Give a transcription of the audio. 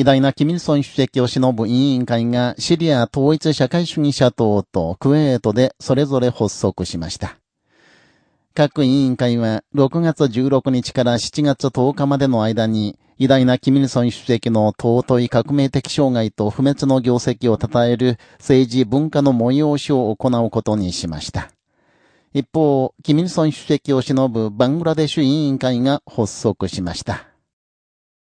偉大なキミルソン主席を忍ぶ委員会がシリア統一社会主義者党とクウェートでそれぞれ発足しました。各委員会は6月16日から7月10日までの間に偉大なキミルソン主席の尊い革命的障害と不滅の業績を称える政治文化の催しを行うことにしました。一方、キミルソン主席を忍ぶバングラデシュ委員会が発足しました。